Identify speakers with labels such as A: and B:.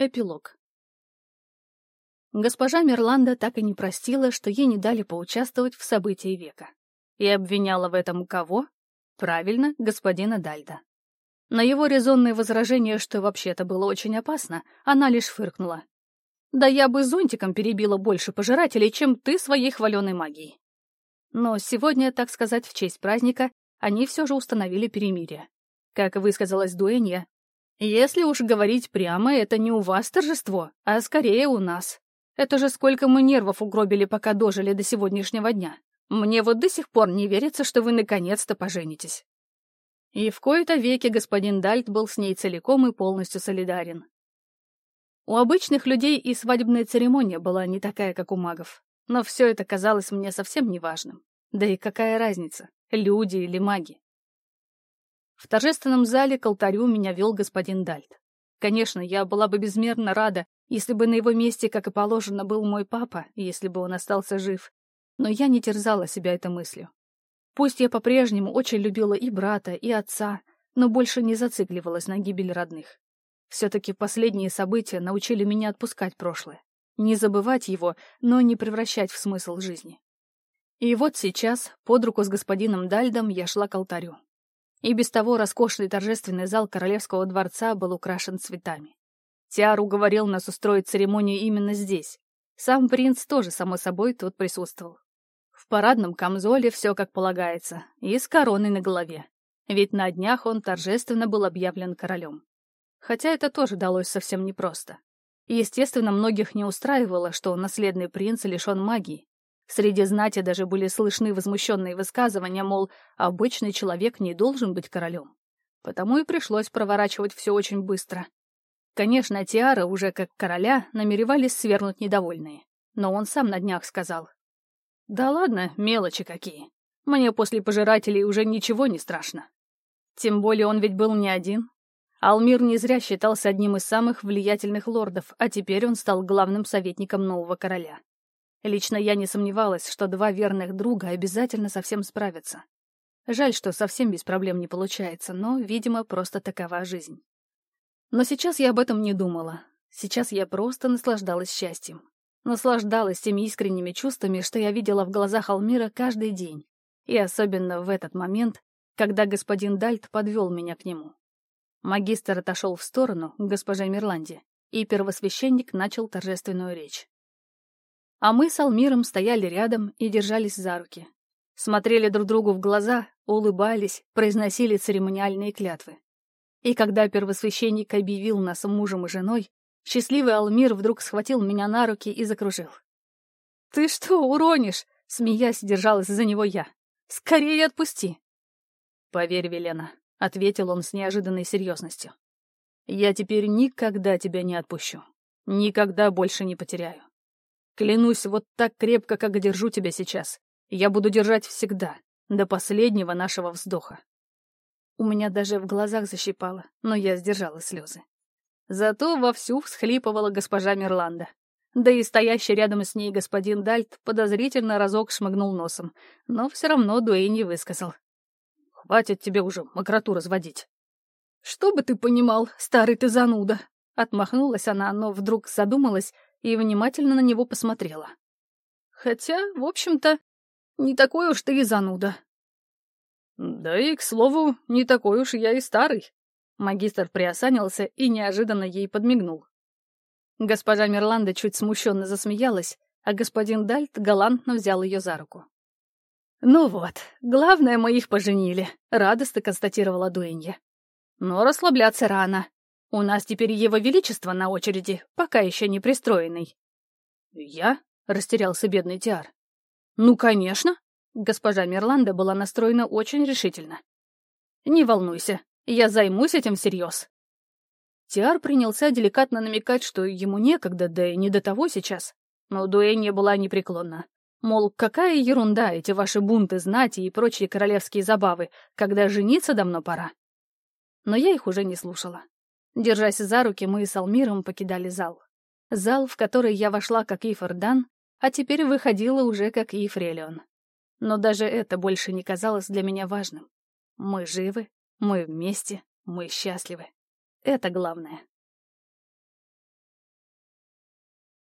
A: Эпилог. Госпожа Мерланда так и не простила, что ей не дали поучаствовать в событии века. И обвиняла в этом кого? Правильно, господина Дальда. На его резонное возражение, что вообще-то было очень опасно, она лишь фыркнула. «Да я бы зонтиком перебила больше пожирателей, чем ты своей хваленой магией». Но сегодня, так сказать, в честь праздника, они все же установили перемирие. Как высказалась Дуэнья, если уж говорить прямо, это не у вас торжество, а скорее у нас. Это же сколько мы нервов угробили, пока дожили до сегодняшнего дня. Мне вот до сих пор не верится, что вы наконец-то поженитесь. И в кои-то веки господин Дальт был с ней целиком и полностью солидарен. У обычных людей и свадебная церемония была не такая, как у магов. Но все это казалось мне совсем неважным. Да и какая разница, люди или маги? В торжественном зале к алтарю меня вел господин Дальт. Конечно, я была бы безмерно рада, если бы на его месте, как и положено, был мой папа, если бы он остался жив. Но я не терзала себя этой мыслью. Пусть я по-прежнему очень любила и брата, и отца, но больше не зацикливалась на гибели родных. Все-таки последние события научили меня отпускать прошлое. Не забывать его, но не превращать в смысл жизни. И вот сейчас, под руку с господином Дальдом, я шла к алтарю. И без того роскошный торжественный зал королевского дворца был украшен цветами. Тиар уговорил нас устроить церемонию именно здесь. Сам принц тоже, само собой, тут присутствовал. В парадном камзоле все как полагается, и с короной на голове. Ведь на днях он торжественно был объявлен королем. Хотя это тоже далось совсем непросто. Естественно, многих не устраивало, что наследный принц лишен магии, Среди знати даже были слышны возмущенные высказывания, мол, обычный человек не должен быть королем. Потому и пришлось проворачивать все очень быстро. Конечно, Тиара уже как короля намеревались свернуть недовольные. Но он сам на днях сказал. «Да ладно, мелочи какие. Мне после пожирателей уже ничего не страшно». Тем более он ведь был не один. Алмир не зря считался одним из самых влиятельных лордов, а теперь он стал главным советником нового короля. Лично я не сомневалась, что два верных друга обязательно совсем справятся. Жаль, что совсем без проблем не получается, но, видимо, просто такова жизнь. Но сейчас я об этом не думала. Сейчас я просто наслаждалась счастьем. Наслаждалась теми искренними чувствами, что я видела в глазах Алмира каждый день. И особенно в этот момент, когда господин Дальт подвел меня к нему. Магистр отошел в сторону к госпоже Мирланде, и первосвященник начал торжественную речь. А мы с Алмиром стояли рядом и держались за руки. Смотрели друг другу в глаза, улыбались, произносили церемониальные клятвы. И когда первосвященник объявил нас мужем и женой, счастливый Алмир вдруг схватил меня на руки и закружил. «Ты что, уронишь?» — смеясь, держалась за него я. «Скорее отпусти!» «Поверь, Велена», — ответил он с неожиданной серьезностью. «Я теперь никогда тебя не отпущу. Никогда больше не потеряю. Клянусь вот так крепко, как держу тебя сейчас. Я буду держать всегда, до последнего нашего вздоха. У меня даже в глазах защипало, но я сдержала слезы. Зато вовсю всхлипывала госпожа Мирланда. Да и стоящий рядом с ней господин Дальт подозрительно разок шмыгнул носом, но все равно Дуэй не высказал. «Хватит тебе уже мокроту разводить». «Что бы ты понимал, старый ты зануда!» Отмахнулась она, но вдруг задумалась и внимательно на него посмотрела. Хотя, в общем-то, не такой уж ты и зануда. Да и, к слову, не такой уж я и старый. Магистр приосанился и неожиданно ей подмигнул. Госпожа Мерланда чуть смущенно засмеялась, а господин Дальт галантно взял ее за руку. «Ну вот, главное, мы их поженили», — радостно констатировала Дуэнья. «Но расслабляться рано. У нас теперь его величество на очереди, пока еще не пристроенный». «Я?» — растерялся бедный Тиар. «Ну, конечно!» — госпожа Мирланда была настроена очень решительно. «Не волнуйся, я займусь этим всерьез». Тиар принялся деликатно намекать, что ему некогда, да и не до того сейчас. Но Дуэнья была непреклонна. Мол, какая ерунда эти ваши бунты знати и прочие королевские забавы, когда жениться давно пора. Но я их уже не слушала. Держась за руки, мы с Алмиром покидали зал. Зал, в который я вошла как Ифордан, а теперь выходила уже как Ифрелион. Но даже это больше не казалось для меня важным. Мы живы, мы вместе, мы счастливы. Это главное.